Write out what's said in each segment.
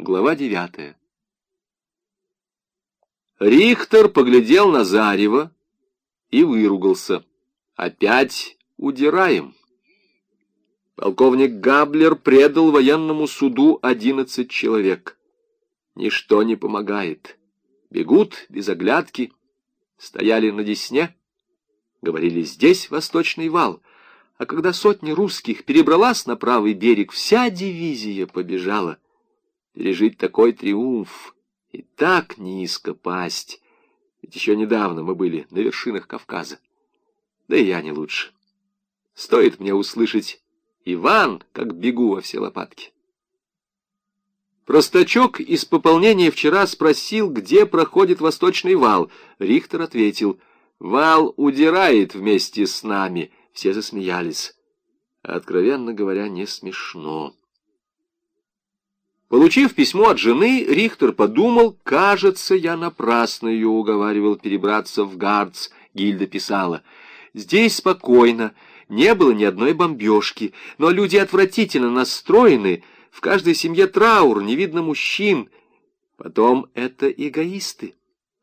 Глава девятая. Рихтер поглядел на Зарева и выругался. Опять удираем. Полковник Габлер предал военному суду одиннадцать человек. Ничто не помогает. Бегут без оглядки. Стояли на Десне. Говорили, здесь восточный вал. А когда сотня русских перебралась на правый берег, вся дивизия побежала — пережить такой триумф и так низко пасть. Ведь еще недавно мы были на вершинах Кавказа. Да и я не лучше. Стоит мне услышать «Иван, как бегу во все лопатки». Простачок из пополнения вчера спросил, где проходит восточный вал. Рихтер ответил, «Вал удирает вместе с нами». Все засмеялись. Откровенно говоря, не смешно. Получив письмо от жены, Рихтер подумал, кажется, я напрасно ее уговаривал перебраться в Гардс. Гильда писала, здесь спокойно, не было ни одной бомбежки, но люди отвратительно настроены, в каждой семье траур, не видно мужчин. Потом это эгоисты.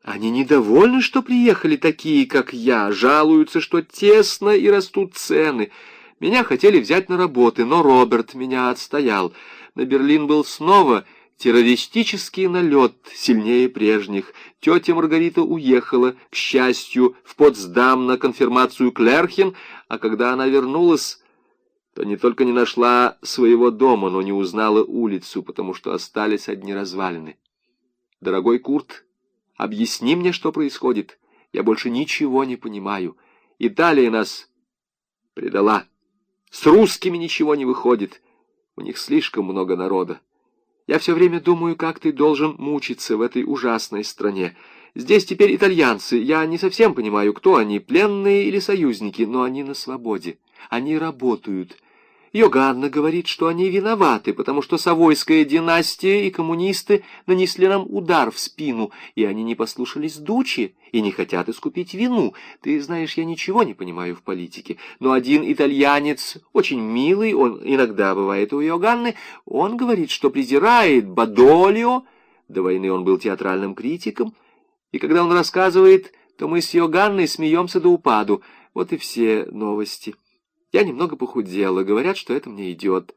Они недовольны, что приехали такие, как я, жалуются, что тесно и растут цены. Меня хотели взять на работы, но Роберт меня отстоял на Берлин был снова террористический налет, сильнее прежних. Тетя Маргарита уехала, к счастью, в Потсдам на конфирмацию Клерхен, а когда она вернулась, то не только не нашла своего дома, но не узнала улицу, потому что остались одни развалины. Дорогой Курт, объясни мне, что происходит. Я больше ничего не понимаю. Италия нас предала. С русскими ничего не выходит. У них слишком много народа. Я все время думаю, как ты должен мучиться в этой ужасной стране. Здесь теперь итальянцы. Я не совсем понимаю, кто они, пленные или союзники, но они на свободе. Они работают. Йоганна говорит, что они виноваты, потому что Савойская династия и коммунисты нанесли нам удар в спину, и они не послушались Дучи и не хотят искупить вину. Ты знаешь, я ничего не понимаю в политике, но один итальянец, очень милый, он иногда бывает у Йоганны, он говорит, что презирает Бадолио, до войны он был театральным критиком, и когда он рассказывает, то мы с Йоганной смеемся до упаду. Вот и все новости. Я немного похудела, говорят, что это мне идет.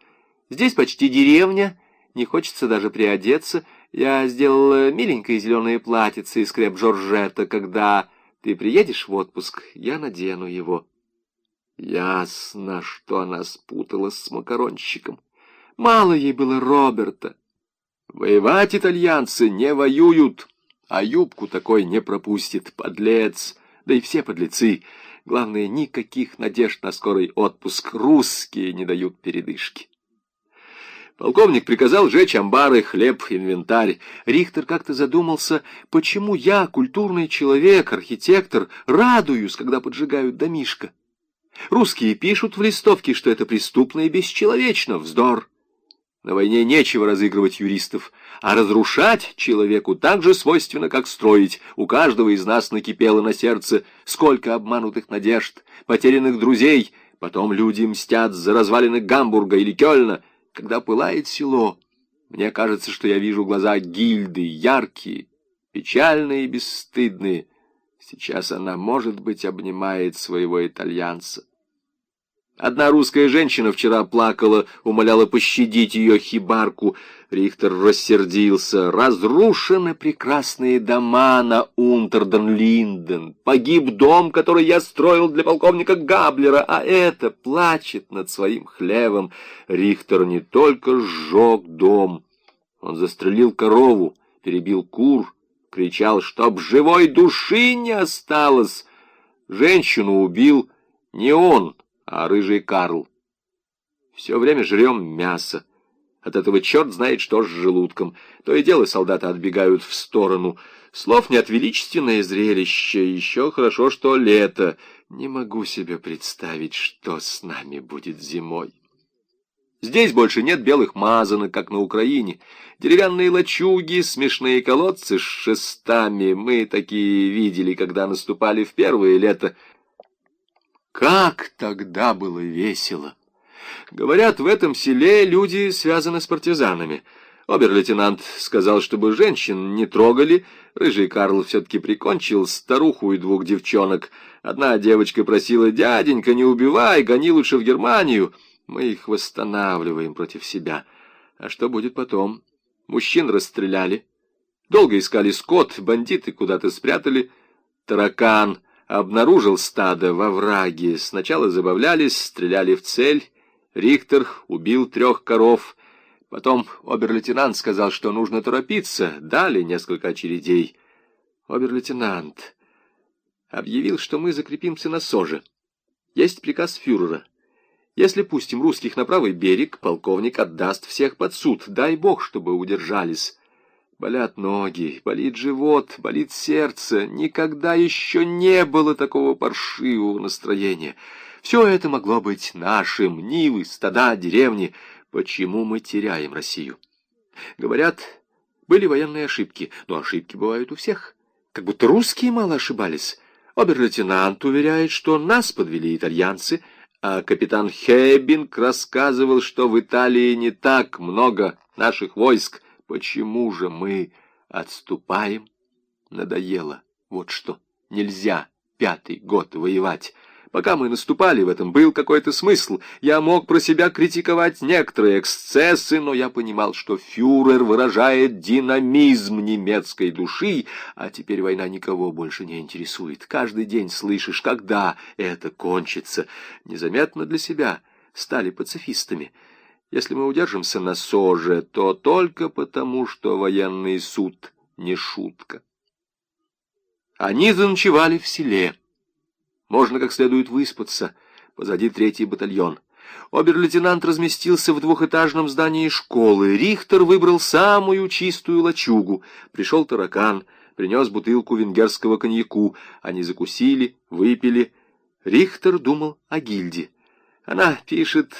Здесь почти деревня, не хочется даже приодеться. Я сделала миленькое зеленое платьице из креп Жоржета. Когда ты приедешь в отпуск, я надену его. Ясно, что она спуталась с макаронщиком. Мало ей было Роберта. Воевать итальянцы не воюют, а юбку такой не пропустит, подлец. Да и все подлецы. Главное, никаких надежд на скорый отпуск. Русские не дают передышки. Полковник приказал сжечь амбары, хлеб, инвентарь. Рихтер как-то задумался, почему я, культурный человек, архитектор, радуюсь, когда поджигают домишко. Русские пишут в листовке, что это преступно и бесчеловечно. Вздор. На войне нечего разыгрывать юристов, а разрушать человеку так же свойственно, как строить. У каждого из нас накипело на сердце сколько обманутых надежд, потерянных друзей. Потом люди мстят за развалины Гамбурга или Кёльна. Когда пылает село, мне кажется, что я вижу глаза гильды, яркие, печальные и бесстыдные. Сейчас она, может быть, обнимает своего итальянца. Одна русская женщина вчера плакала, умоляла пощадить ее хибарку. Рихтер рассердился. Разрушены прекрасные дома на Унтерден-Линден. Погиб дом, который я строил для полковника Габлера, а это плачет над своим хлевом. Рихтер не только сжег дом, он застрелил корову, перебил кур, кричал, чтоб живой души не осталось. Женщину убил не он, а рыжий Карл. Все время жрем мясо. От этого черт знает, что с желудком. То и дело солдаты отбегают в сторону. Слов нет, величественное зрелище. Еще хорошо, что лето. Не могу себе представить, что с нами будет зимой. Здесь больше нет белых мазанок, как на Украине. Деревянные лачуги, смешные колодцы с шестами. Мы такие видели, когда наступали в первое лето. Как тогда было весело! Говорят, в этом селе люди связаны с партизанами. Обер-лейтенант сказал, чтобы женщин не трогали. Рыжий Карл все-таки прикончил старуху и двух девчонок. Одна девочка просила, дяденька, не убивай, гони лучше в Германию. Мы их восстанавливаем против себя. А что будет потом? Мужчин расстреляли. Долго искали скот, бандиты куда-то спрятали. Таракан обнаружил стадо во враге. Сначала забавлялись, стреляли в цель. Рихтер убил трех коров — Потом обер-лейтенант сказал, что нужно торопиться. Дали несколько очередей. Обер-лейтенант объявил, что мы закрепимся на Соже. Есть приказ фюрера. Если пустим русских на правый берег, полковник отдаст всех под суд. Дай бог, чтобы удержались. Болят ноги, болит живот, болит сердце. Никогда еще не было такого паршивого настроения. Все это могло быть нашим. Нивы, стада, деревни — почему мы теряем Россию. Говорят, были военные ошибки, но ошибки бывают у всех. Как будто русские мало ошибались. Обер-лейтенант уверяет, что нас подвели итальянцы, а капитан Хеббинг рассказывал, что в Италии не так много наших войск. Почему же мы отступаем? Надоело. Вот что. Нельзя пятый год воевать. Пока мы наступали, в этом был какой-то смысл. Я мог про себя критиковать некоторые эксцессы, но я понимал, что фюрер выражает динамизм немецкой души, а теперь война никого больше не интересует. Каждый день слышишь, когда это кончится. Незаметно для себя стали пацифистами. Если мы удержимся на СОЖе, то только потому, что военный суд не шутка. Они заночевали в селе. Можно как следует выспаться. Позади третий батальон. Обер-лейтенант разместился в двухэтажном здании школы. Рихтер выбрал самую чистую лачугу. Пришел таракан, принес бутылку венгерского коньяку. Они закусили, выпили. Рихтер думал о гильде. Она пишет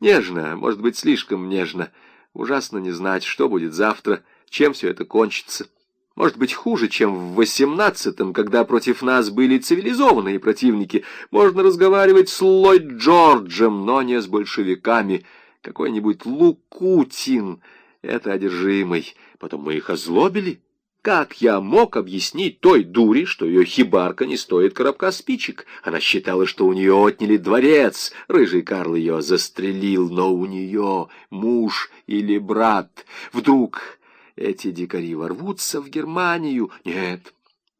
нежно, может быть, слишком нежно. Ужасно не знать, что будет завтра, чем все это кончится. Может быть, хуже, чем в восемнадцатом, когда против нас были цивилизованные противники. Можно разговаривать с Ллойд Джорджем, но не с большевиками. Какой-нибудь Лукутин — это одержимый. Потом мы их озлобили. Как я мог объяснить той дури, что ее хибарка не стоит коробка спичек? Она считала, что у нее отняли дворец. Рыжий Карл ее застрелил, но у нее муж или брат. Вдруг эти дикари ворвутся в Германию. Нет,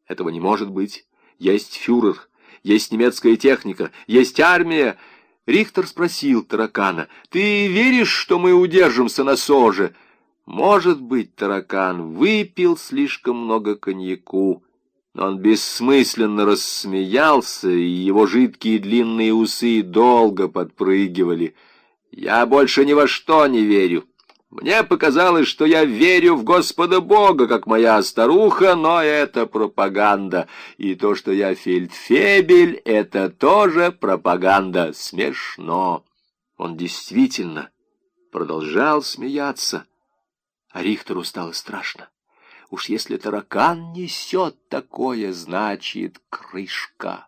этого не может быть. Есть фюрер, есть немецкая техника, есть армия. Рихтер спросил таракана, «Ты веришь, что мы удержимся на Соже?» Может быть, таракан выпил слишком много коньяку, но он бессмысленно рассмеялся, и его жидкие длинные усы долго подпрыгивали. «Я больше ни во что не верю». Мне показалось, что я верю в Господа Бога, как моя старуха, но это пропаганда. И то, что я фельдфебель, это тоже пропаганда. Смешно. Он действительно продолжал смеяться. А Рихтеру стало страшно. Уж если таракан несет такое, значит, крышка.